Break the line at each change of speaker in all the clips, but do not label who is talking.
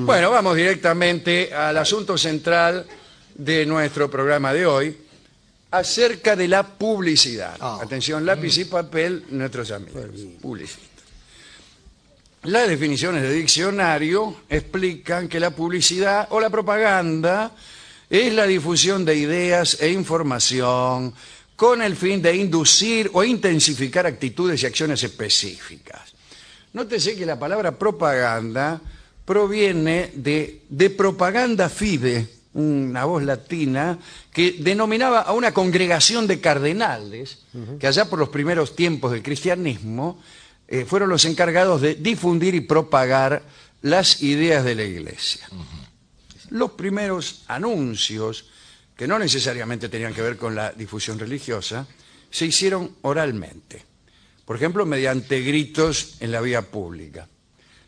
Bueno, vamos directamente al asunto central de nuestro programa de hoy, acerca de la publicidad.
Ah.
Atención, lápiz y papel, nuestros amigos, publicistas. Las definiciones de diccionario explican que la publicidad o la propaganda es la difusión de ideas e información con el fin de inducir o intensificar actitudes y acciones específicas. Nótese que la palabra propaganda proviene de, de propaganda fide, una voz latina que denominaba a una congregación de cardenales que allá por los primeros tiempos del cristianismo eh, fueron los encargados de difundir y propagar las ideas de la iglesia. Los primeros anuncios, que no necesariamente tenían que ver con la difusión religiosa, se hicieron oralmente. Por ejemplo, mediante gritos en la vía pública.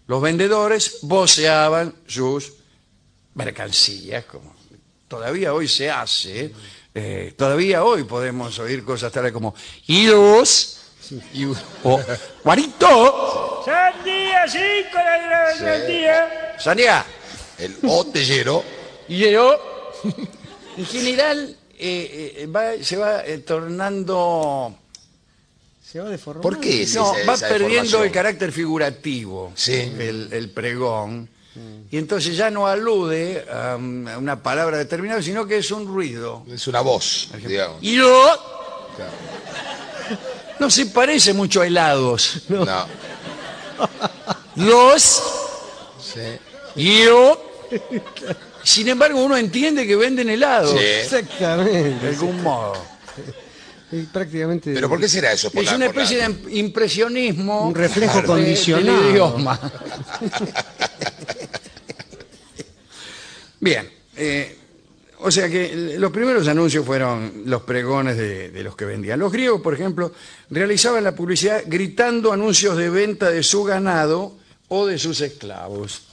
Los vendedores voceaban sus mercancías, como todavía hoy se hace. eh, todavía hoy podemos oír cosas tales como «Iros», y- o «Guarito»,
Sandía, cinco la sandía.
«Sanía»,
El O te llenó.
y yo, en general, eh, eh, va- se va eh, tornando...
Se va deformando.
¿Por qué ese-
No,
esa,
va
esa
perdiendo el carácter figurativo
Sí.
el, el pregón y entonces ya no alude a, a una palabra determinada sino que es un ruido
Es una voz, digamos.
y yo no se parece mucho a helados
No.
los
Sí.
yo sin embargo uno entiende que venden helados
Sí.
de
Exactamente.
algún modo
Es prácticamente.
¿Pero por qué será eso?
Es una especie de impresionismo
Un reflejo
del
condicionado.
idioma. Bien, eh, o sea que los primeros anuncios fueron los pregones de, de los que vendían. Los griegos, por ejemplo, realizaban la publicidad gritando anuncios de venta de su ganado o de sus esclavos.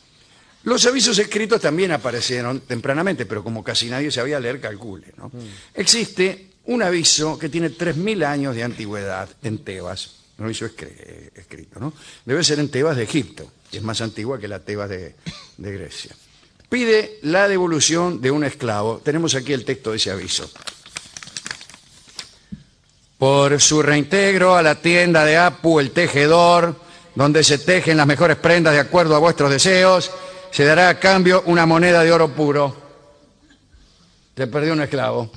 Los avisos escritos también aparecieron tempranamente, pero como casi nadie sabía leer, calcule. ¿no? Existe un aviso que tiene 3.000 años de antigüedad en Tebas, un aviso escri- escrito. ¿no? Debe ser en Tebas de Egipto, y es más antigua que la Tebas de, de Grecia. Pide la devolución de un esclavo. Tenemos aquí el texto de ese aviso. Por su reintegro a la tienda de Apu, el tejedor, donde se tejen las mejores prendas de acuerdo a vuestros deseos, se dará a cambio una moneda de oro puro. Te perdió un esclavo.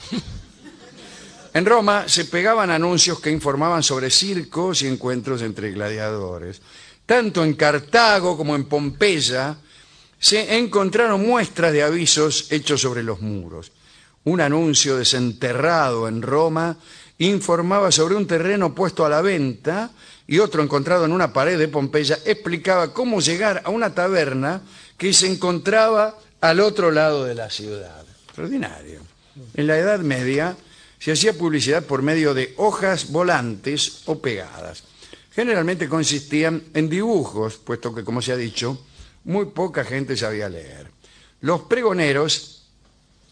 En Roma se pegaban anuncios que informaban sobre circos y encuentros entre gladiadores. Tanto en Cartago como en Pompeya se encontraron muestras de avisos hechos sobre los muros. Un anuncio desenterrado en Roma informaba sobre un terreno puesto a la venta y otro encontrado en una pared de Pompeya explicaba cómo llegar a una taberna que se encontraba al otro lado de la ciudad. Extraordinario. En la Edad Media se hacía publicidad por medio de hojas volantes o pegadas. Generalmente consistían en dibujos, puesto que, como se ha dicho, muy poca gente sabía leer. Los pregoneros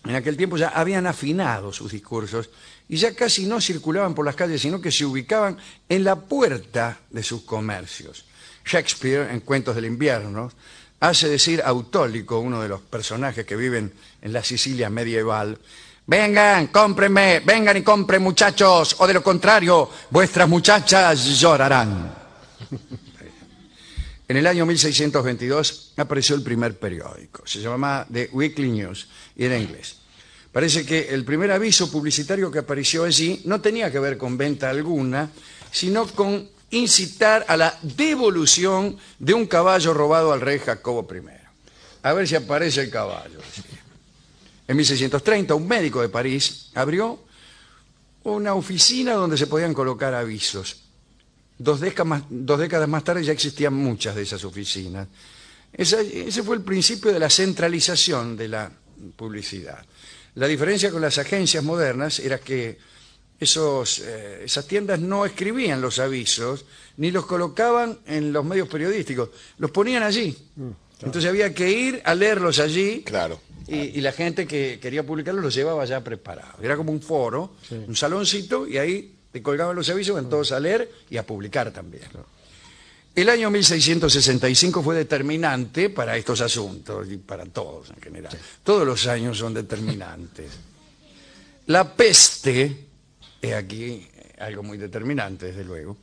en aquel tiempo ya habían afinado sus discursos y ya casi no circulaban por las calles, sino que se ubicaban en la puerta de sus comercios. Shakespeare, en Cuentos del Invierno, hace decir Autólico, uno de los personajes que viven en la Sicilia medieval, vengan, cómprenme, vengan y compren muchachos, o de lo contrario, vuestras muchachas llorarán. En el año 1622 apareció el primer periódico. Se llamaba The Weekly News y era inglés. Parece que el primer aviso publicitario que apareció allí no tenía que ver con venta alguna, sino con incitar a la devolución de un caballo robado al rey Jacobo I. A ver si aparece el caballo. En 1630 un médico de París abrió una oficina donde se podían colocar avisos. Dos décadas, más, dos décadas más tarde ya existían muchas de esas oficinas. Esa- ese fue el principio de la centralización de la publicidad. La diferencia con las agencias modernas era que esos, eh, esas tiendas no escribían los avisos ni los colocaban en los medios periodísticos, los ponían allí. Entonces había que ir a leerlos allí
Claro.
Y, y la gente que quería publicarlos los llevaba ya preparados. Era como un foro, un saloncito, y ahí te colgaban los avisos, van todos a leer y a publicar también. El año 1665 fue determinante para estos asuntos y para todos en general. Todos los años son determinantes. La peste, he aquí eh, algo muy determinante desde luego,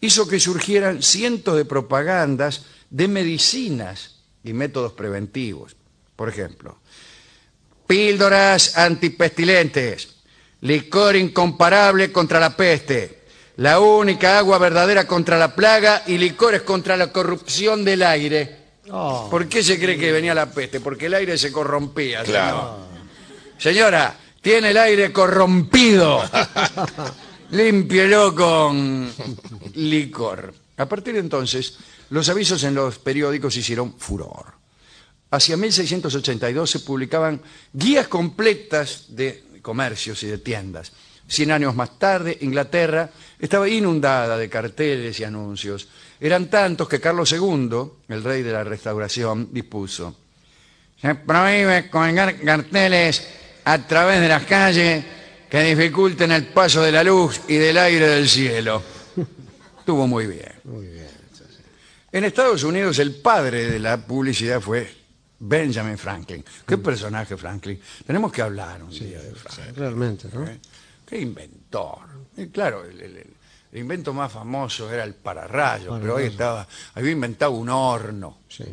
hizo que surgieran cientos de propagandas de medicinas y métodos preventivos. Por ejemplo, píldoras antipestilentes, licor incomparable contra la peste, la única agua verdadera contra la plaga y licores contra la corrupción del aire.
Oh,
¿Por qué se cree que venía la peste? Porque el aire se corrompía.
Claro.
señor. Señora, tiene el aire corrompido. Límpielo con licor. A partir de entonces, los avisos en los periódicos hicieron furor. Hacia 1682 se publicaban guías completas de comercios y de tiendas. Cien años más tarde, Inglaterra estaba inundada de carteles y anuncios. Eran tantos que Carlos II, el rey de la restauración, dispuso. Se prohíbe colgar carteles a través de las calles que dificulten el paso de la luz y del aire del cielo. Estuvo muy bien. En Estados Unidos el padre de la publicidad fue Benjamin Franklin. ¿Qué personaje Franklin? Tenemos que hablar un día de Franklin.
realmente, ¿no?
¿eh? Qué inventor. Y claro, el, el- el invento más famoso era el pararrayos, pero hoy estaba, había inventado un horno.
Sí.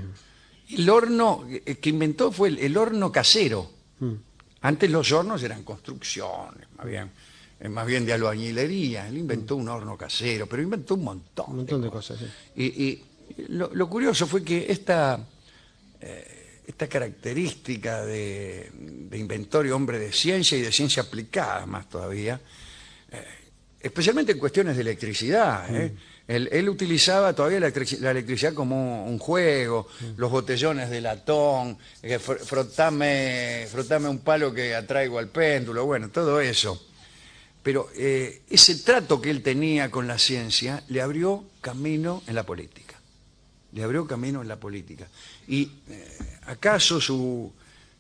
El horno eh, que inventó fue el, el horno casero. Antes los hornos eran construcciones, más bien, eh, más bien de albañilería. Él inventó un horno casero, pero inventó un montón.
Un montón de cosas, sí.
Y, y lo, lo curioso fue que esta, eh, esta característica de, de inventor y hombre de ciencia y de ciencia aplicada más todavía, eh, especialmente en cuestiones de electricidad, ¿eh? él, él utilizaba todavía la, electrici- la electricidad como un juego, los botellones de latón, que fr- frotame, frotame un palo que atraigo al péndulo, bueno, todo eso. Pero eh, ese trato que él tenía con la ciencia le abrió camino en la política. Le abrió camino en la política. Y eh, acaso su,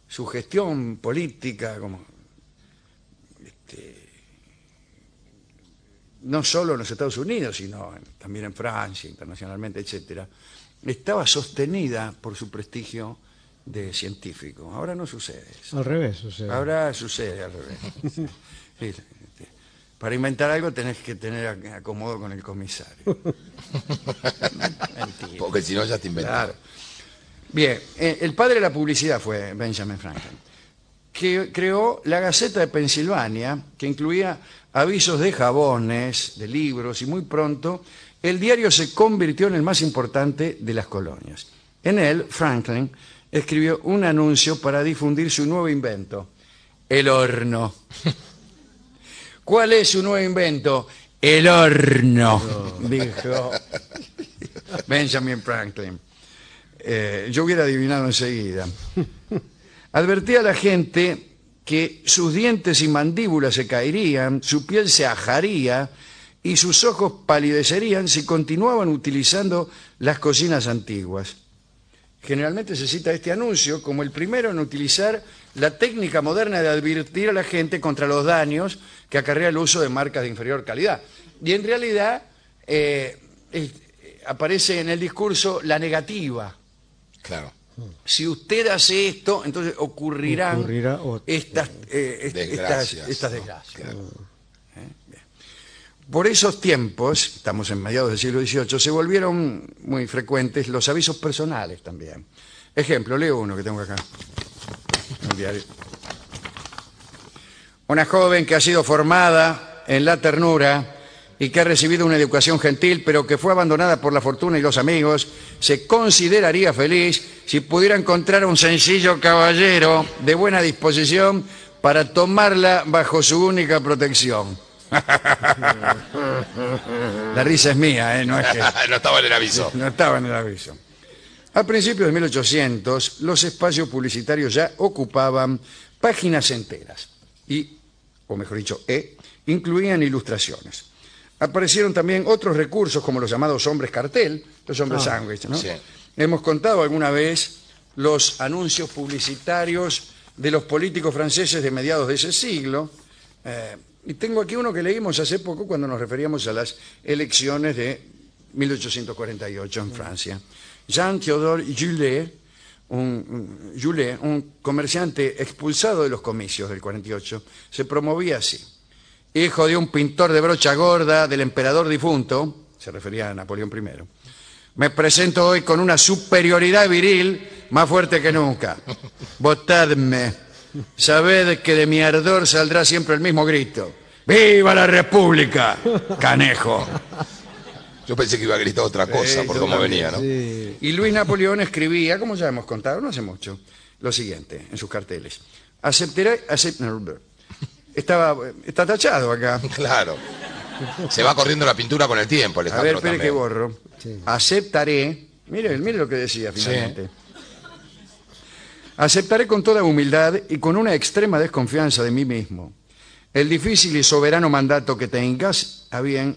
su gestión política, como este, no solo en los Estados Unidos, sino en- también en Francia, internacionalmente, etcétera, estaba sostenida por su prestigio de científico. Ahora no sucede eso.
Al revés, sea.
Ahora sucede al revés. Sí, este, Para inventar algo tenés que tener ac- acomodo con el comisario.
Porque si no ya te inventas.
Claro. Bien, eh, el padre de la publicidad fue Benjamin Franklin, que creó la Gaceta de Pensilvania, que incluía avisos de jabones, de libros, y muy pronto el diario se convirtió en el más importante de las colonias. En él, Franklin escribió un anuncio para difundir su nuevo invento, el horno. ¿Cuál es su nuevo invento? El horno, dijo Benjamin Franklin. Eh, yo hubiera adivinado enseguida. Advertía a la gente que sus dientes y mandíbulas se caerían, su piel se ajaría y sus ojos palidecerían si continuaban utilizando las cocinas antiguas. Generalmente se cita este anuncio como el primero en utilizar la técnica moderna de advertir a la gente contra los daños que acarrea el uso de marcas de inferior calidad. Y en realidad eh, aparece en el discurso la negativa.
Claro.
Si usted hace esto, entonces ocurrirán
Ocurrirá ot-
estas, eh, est-
Desgracias.
estas, estas desgracias.
Claro.
Por esos tiempos, estamos en mediados del siglo XVIII, se volvieron muy frecuentes los avisos personales también. Ejemplo, leo uno que tengo acá. en el diario. Una joven que ha sido formada en la ternura y que ha recibido una educación gentil, pero que fue abandonada por la fortuna y los amigos, se consideraría feliz si pudiera encontrar un sencillo caballero de buena disposición para tomarla bajo su única protección. La risa es mía, ¿eh? no es que...
no estaba en el aviso.
No estaba en el aviso. A principios de 1800, los espacios publicitarios ya ocupaban páginas enteras y, o mejor dicho, e, incluían ilustraciones. Aparecieron también otros recursos como los llamados hombres cartel, los hombres sándwich, ¿no?
Sí.
Hemos contado alguna vez los anuncios publicitarios de los políticos franceses de mediados de ese siglo. eh, y tengo aquí uno que leímos hace poco cuando nos referíamos a las elecciones de 1848 en Francia. Jean-Théodore Julet, un, un- Julet, un comerciante expulsado de los comicios del 48, se promovía así. Hijo de un pintor de brocha gorda del emperador difunto, se refería a Napoleón I, me presento hoy con una superioridad viril más fuerte que nunca. Votadme. Sabed que de mi ardor saldrá siempre el mismo grito. ¡Viva la República! Canejo.
Yo pensé que iba a gritar otra cosa
Sí,
por cómo
también,
venía, ¿no?
Sí.
Y Luis Napoleón escribía, como ya hemos contado, no hace mucho, lo siguiente en sus carteles. Aceptaré. Estaba, está tachado acá.
Claro. Se va corriendo la pintura con el tiempo,
A ver, espere que
también.
borro. Aceptaré, mire, mire lo que decía finalmente. Aceptaré con toda humildad y con una extrema desconfianza de mí mismo el difícil y soberano mandato que tengas a bien,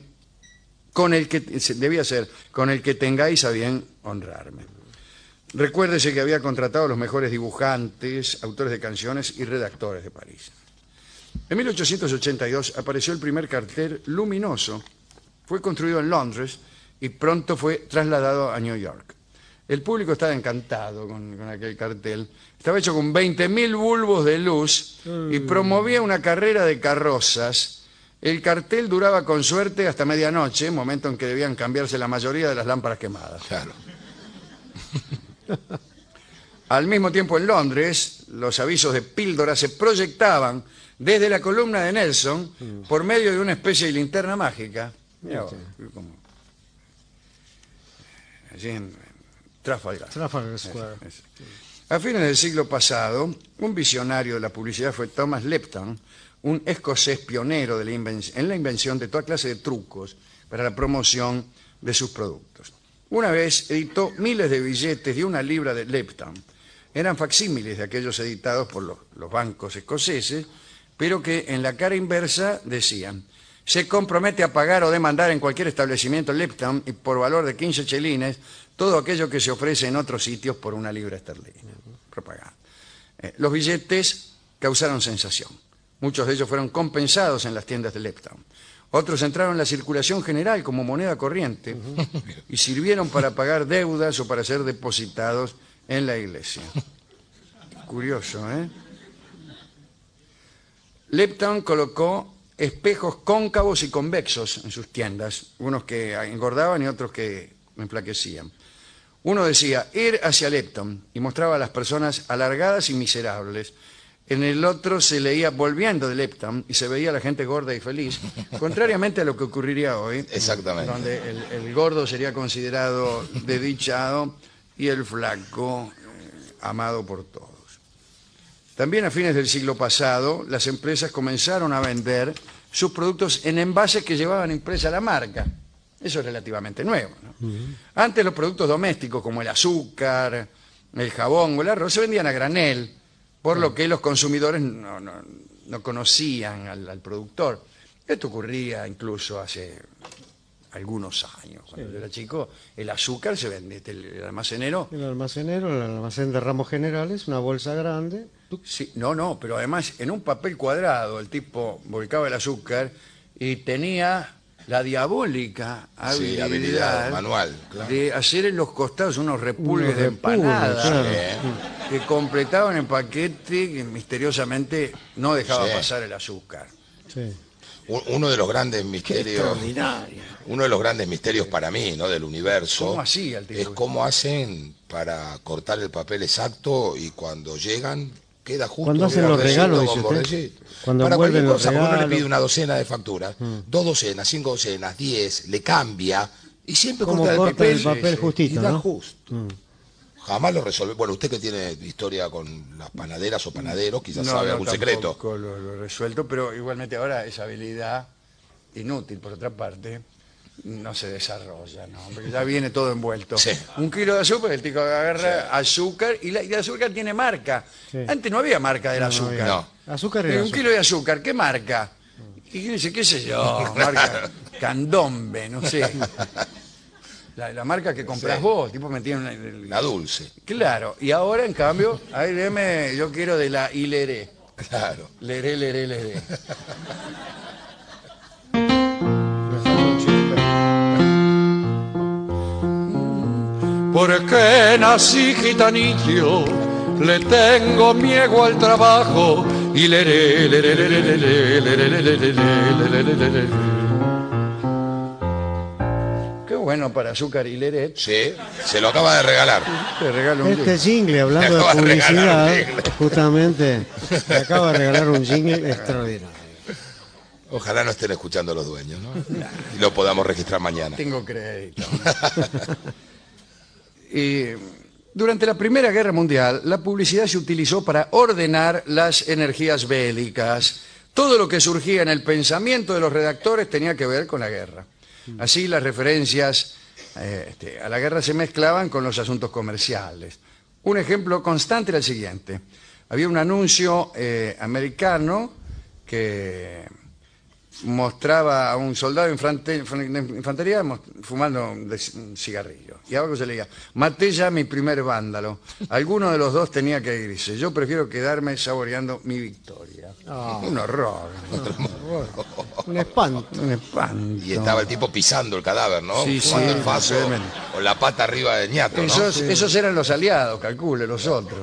con el que debía ser, con el que tengáis a bien honrarme. Recuérdese que había contratado a los mejores dibujantes, autores de canciones y redactores de París. En 1882 apareció el primer cartel luminoso. Fue construido en Londres y pronto fue trasladado a New York. El público estaba encantado con, con aquel cartel. Estaba hecho con 20.000 bulbos de luz y promovía una carrera de carrozas. El cartel duraba con suerte hasta medianoche, momento en que debían cambiarse la mayoría de las lámparas quemadas.
Claro.
Al mismo tiempo en Londres, los avisos de píldora se proyectaban desde la columna de Nelson por medio de una especie de linterna mágica. Como- Allí en, Trafalgar.
Trafalgar Square.
A fines del siglo pasado, un visionario de la publicidad fue Thomas Lepton, un escocés pionero de la en la invención de toda clase de trucos para la promoción de sus productos. Una vez editó miles de billetes de una libra de Lepton. Eran facsímiles de aquellos editados por los, los bancos escoceses, pero que en la cara inversa decían se compromete a pagar o demandar en cualquier establecimiento Lepton y por valor de 15 chelines todo aquello que se ofrece en otros sitios por una libra esterlina. Propaganda. Eh, los billetes causaron sensación. Muchos de ellos fueron compensados en las tiendas de Lepton. Otros entraron en la circulación general como moneda corriente y sirvieron para pagar deudas o para ser depositados en la iglesia. Curioso, ¿eh? Lepton colocó espejos cóncavos y convexos en sus tiendas, unos que engordaban y otros que enflaquecían. Uno decía, ir hacia Lepton, y mostraba a las personas alargadas y miserables. En el otro se leía volviendo de Lepton y se veía a la gente gorda y feliz, contrariamente a lo que ocurriría hoy,
Exactamente.
donde el, el gordo sería considerado desdichado y el flaco eh, amado por todos. También a fines del siglo pasado, las empresas comenzaron a vender sus productos en envases que llevaban impresa la marca. Eso es relativamente nuevo. ¿no? Antes los productos domésticos como el azúcar, el jabón o el arroz se vendían a granel, por lo que los consumidores no, no- no conocían al, al productor. Esto ocurría incluso hace algunos años. Cuando yo era chico, el azúcar se vende, el, el almacenero
El almacenero, el almacén de ramos generales, una bolsa grande.
Sí, no, no, pero además en un papel cuadrado el tipo volcaba el azúcar y tenía la diabólica
Sí,
habilidad,
habilidad manual, claro.
de hacer en los costados unos repulgues de
repulgues,
empanada
claro.
que completaban el paquete que misteriosamente no dejaba
Sí.
pasar el azúcar.
Sí.
Un- Uno de los grandes misterios,
extraordinario.
uno de los grandes misterios para mí, ¿no? Del universo.
¿Cómo hacía el tipo?
Es cómo hacen para cortar el papel exacto y cuando llegan queda justo.
Cuando hacen los regalos,
con
dice usted. Cuando
para cualquier
envuelven los
cosa, porque uno le
regalos.
pide una docena de facturas, dos docenas, cinco docenas, diez, le cambia y siempre
Como
corta el papel,
el papel
y
justito,
da
¿no?
justo. Jamás lo resuelve. Bueno, usted que tiene historia con las panaderas o panaderos, quizás sabe algún secreto.
Lo, lo he resuelto, pero igualmente ahora esa habilidad inútil, por otra parte, no se desarrolla, ¿no? Porque ya viene todo envuelto.
Sí.
Un kilo de azúcar, el tipo agarra azúcar y, la, y el azúcar tiene marca.
Sí.
Antes no había marca del azúcar.
No.
Azúcar y
Eh, Un
azúcar.
kilo de azúcar, ¿qué marca? Y dice, qué sé yo, marca candombe, no sé. La, la marca que compras
Sí.
vos, tipo metía en el-
La dulce,
Claro, y ahora en cambio, ahí deme, yo quiero de la Ileré.
claro.
Leré, leré, leré. porque nací gitanillo, le tengo miedo al trabajo y le le le le le le Qué bueno para azúcar y leret.
Sí, se lo acaba de regalar.
Te regalo un
Este jingle, hablando de publicidad, justamente, te acaba de regalar un jingle extraordinario.
Ojalá no estén escuchando los dueños, ¿no? Y lo podamos registrar mañana.
Tengo crédito y durante la Primera Guerra Mundial, la publicidad se utilizó para ordenar las energías bélicas. Todo lo que surgía en el pensamiento de los redactores tenía que ver con la guerra. Así las referencias eh, este, a la guerra se mezclaban con los asuntos comerciales. Un ejemplo constante era el siguiente. Había un anuncio eh, americano que mostraba a un soldado de infante- de infantería fumando un cigarrillo. Y abajo se leía, maté ya mi primer vándalo. Alguno de los dos tenía que irse. Yo prefiero quedarme saboreando mi victoria.
Ah.
Un horror.
Un espanto.
Un espanto.
Y estaba el tipo pisando el cadáver, ¿no?
Sí, sí,
el faso con la pata arriba del ñato, ¿no?
Esos, esos eran los aliados, calcule, los otros.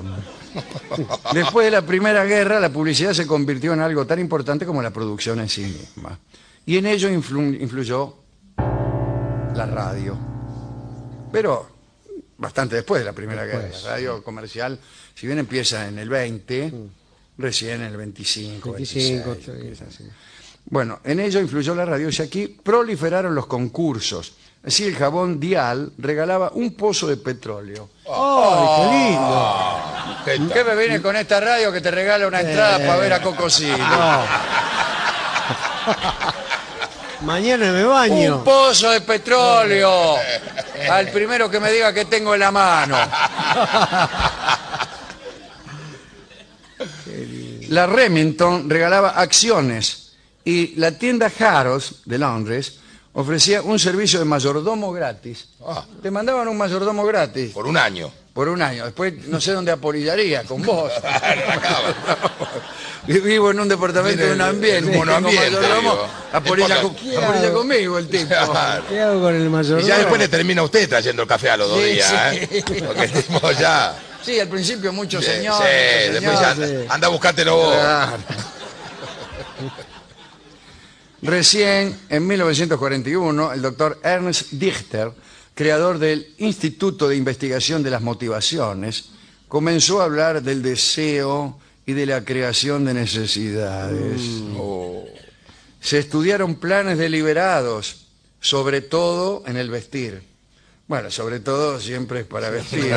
Después de la Primera Guerra, la publicidad se convirtió en algo tan importante como la producción en sí misma. Y en ello influ- influyó la radio. Pero bastante después de la Primera Guerra. La radio comercial, si bien empieza en el 20, recién en el 25,
25,
26, empieza.
sí.
Bueno, en ello influyó la radio y aquí proliferaron los concursos. Así el jabón Dial regalaba un pozo de petróleo.
¡Ay, qué lindo!
¿Qué
me viene con esta radio que te regala una entrada para ver a Cocosino?
No. Mañana me baño.
Un pozo de petróleo. Al primero que me diga que tengo en la mano. La Remington regalaba acciones y la tienda Harrods de Londres ofrecía un servicio de mayordomo gratis.
Ah.
Te mandaban un mayordomo gratis
Por un año.
Por un año. Después no sé dónde apolillaría con vos. Vivo en un departamento de un ambiente.
un digo.
apolilla, con- apolilla conmigo el tipo.
¿Qué hago con el
Y
mayordomo?
ya después le termina a usted trayendo el café a los dos
Sí,
días,
sí.
¿eh? Porque el tipo ya...
Sí, al principio muchos
Sí,
señores.
sí,
muchos
después ya
señores.
anda, anda a buscártelo vos.
Claro. Recién, en 1941, el doctor Ernst Dichter, creador del Instituto de Investigación de las Motivaciones, comenzó a hablar del deseo y de la creación de necesidades. Oh. Se estudiaron planes deliberados, sobre todo en el vestir. Bueno, sobre todo siempre es para vestir,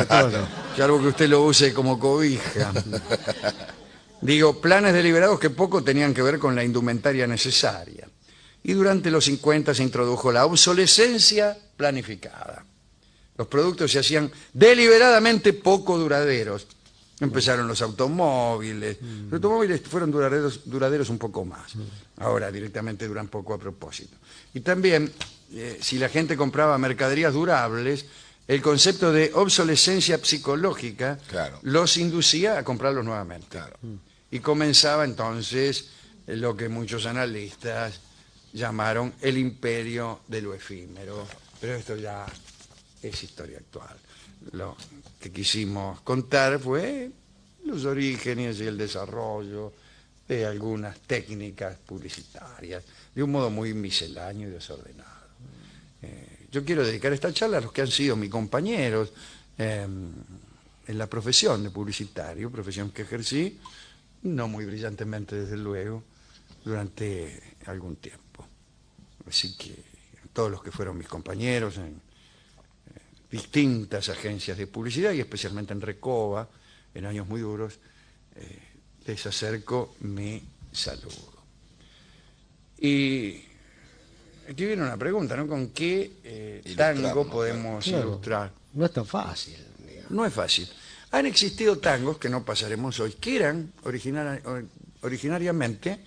salvo que usted lo use como cobija. Digo, planes deliberados que poco tenían que ver con la indumentaria necesaria. Y durante los 50 se introdujo la obsolescencia planificada. Los productos se hacían deliberadamente poco duraderos. Empezaron los automóviles. Los automóviles fueron duraderos, duraderos un poco más. Ahora directamente duran poco a propósito. Y también, eh, si la gente compraba mercaderías durables, el concepto de obsolescencia psicológica
Claro.
los inducía a comprarlos nuevamente.
Claro.
Y comenzaba entonces lo que muchos analistas llamaron el imperio de lo efímero. Pero esto ya es historia actual. Lo que quisimos contar fue los orígenes y el desarrollo de algunas técnicas publicitarias, de un modo muy misceláneo y desordenado. Eh, yo quiero dedicar esta charla a los que han sido mis compañeros eh, en la profesión de publicitario, profesión que ejercí, no muy brillantemente desde luego, durante algún tiempo. Así que todos los que fueron mis compañeros en distintas agencias de publicidad y especialmente en Recoba, en años muy duros, eh, les acerco mi saludo. Y aquí viene una pregunta, ¿no? ¿Con qué eh, tango podemos
Claro.
ilustrar?
No es tan fácil. digamos.
No es fácil. Han existido tangos que no pasaremos hoy, que eran originari- or- originariamente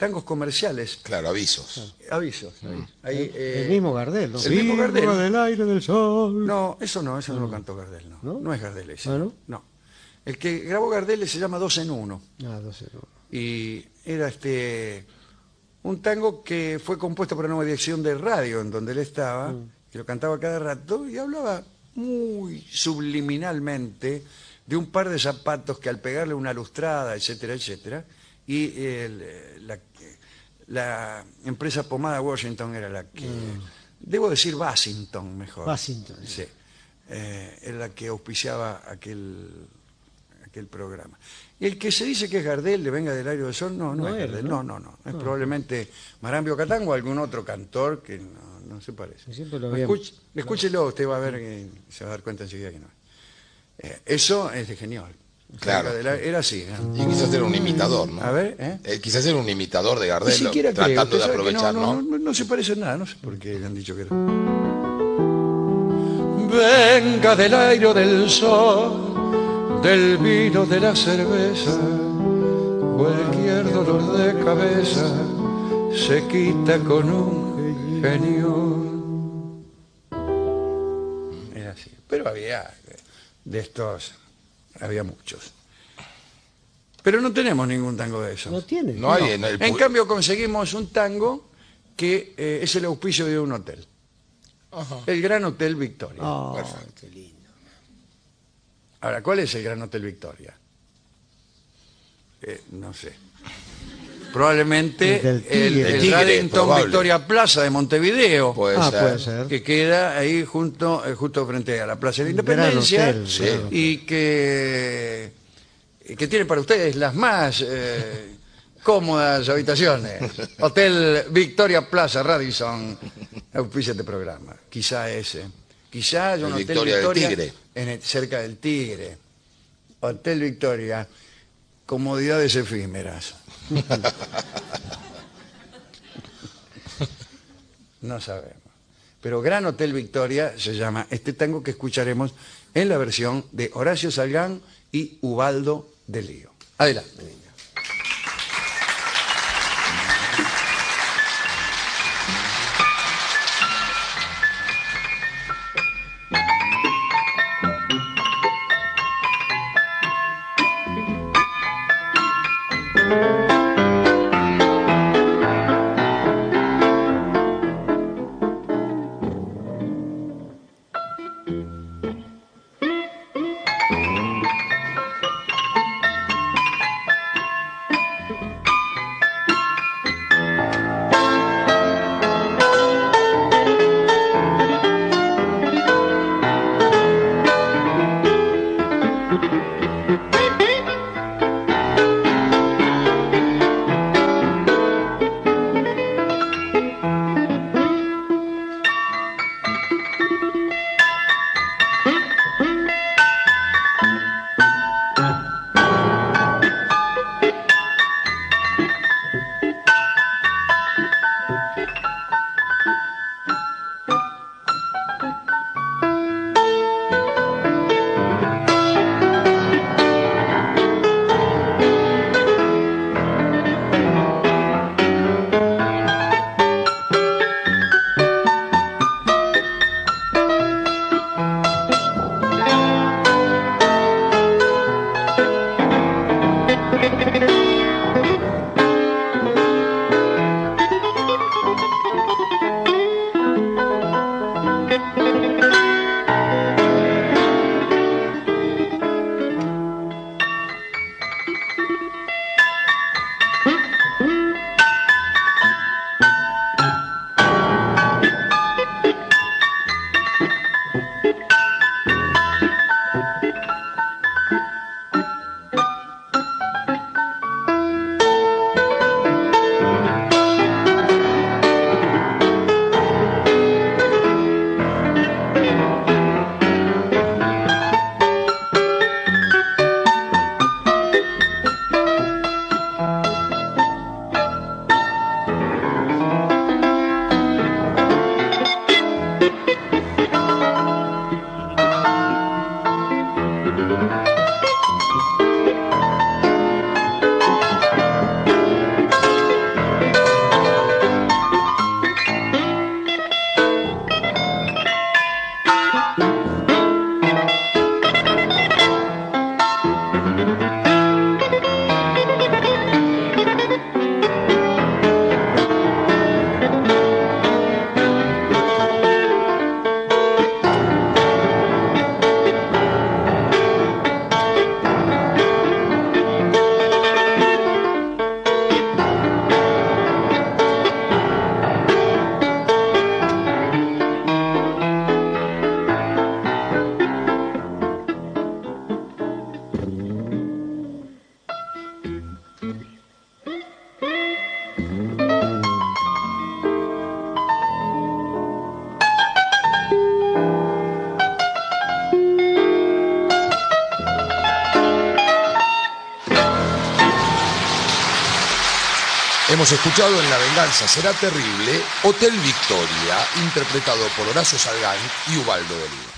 tangos comerciales.
Claro, avisos.
Avisos. Ahí, eh,
el mismo Gardel, ¿no?
el mismo Gardel.
Del aire del sol.
No, eso no, eso no lo cantó Gardel, no.
¿No?
No, es Gardel ese.
¿Ah, no?
No. El que grabó Gardel se llama Dos en Uno.
Ah, 12, no.
Y era este un tango que fue compuesto por una dirección de radio en donde él estaba, que lo cantaba cada rato y hablaba muy subliminalmente de un par de zapatos que al pegarle una lustrada, etcétera, etcétera, y el, eh, la, la empresa Pomada Washington era la que... Debo decir Bassington mejor.
Bassington.
Sí. Eh, era la que auspiciaba aquel, aquel programa. Y el que se dice que es Gardel, de Venga del Aire del Sol, no, no,
No
es Gardel,
¿no?
no, no, no. Es probablemente Marambio Catán o algún otro cantor que no, no se parece.
Lo
Escuch- escúchelo, usted va a ver que se va a dar cuenta enseguida que no. Eh, eso es de genial.
Claro.
Era así. ¿eh?
Y quizás era un imitador, ¿no?
A ver, ¿eh?
Eh, quizás era un imitador de
Ni
Gardel,
siquiera
tratando de aprovechar,
no,
¿no?
no, no, no se parece en nada, no sé por qué le han dicho que era. Venga del aire o del sol, del vino, de la cerveza, cualquier dolor de cabeza se quita con un genio. Era así. Pero había de estos, había muchos. Pero no tenemos ningún tango de esos.
No tiene.
No hay en el
En
pu-
cambio conseguimos un tango que eh, es el auspicio de un hotel. El Gran Hotel Victoria.
Ah,
Perfecto.
qué lindo.
Ahora, ¿cuál es el Gran Hotel Victoria? Eh, no sé. Probablemente
El
el,
Tigre.
el
El Tigre,
Radington
probable.
Victoria Plaza de Montevideo,
Puede
ah,
ser.
puede ser.
que queda ahí junto, eh, justo frente a la Plaza de la Independencia
hotel,
Sí.
y que, y que tiene para ustedes las más eh, cómodas habitaciones. Hotel Victoria Plaza Radisson, auspicia este programa. Quizá ese. Quizá hay un
El
Hotel
Victoria del
Victoria
Tigre.
en el- cerca del Tigre. Hotel Victoria, comodidades efímeras. no sabemos. Pero Gran Hotel Victoria se llama este tango que escucharemos en la versión de Horacio Salgán y Ubaldo de Lío. Adelante. niña.
Escuchado en La venganza será terrible, Hotel Victoria, interpretado por Horacio Salgán y Ubaldo Oliva.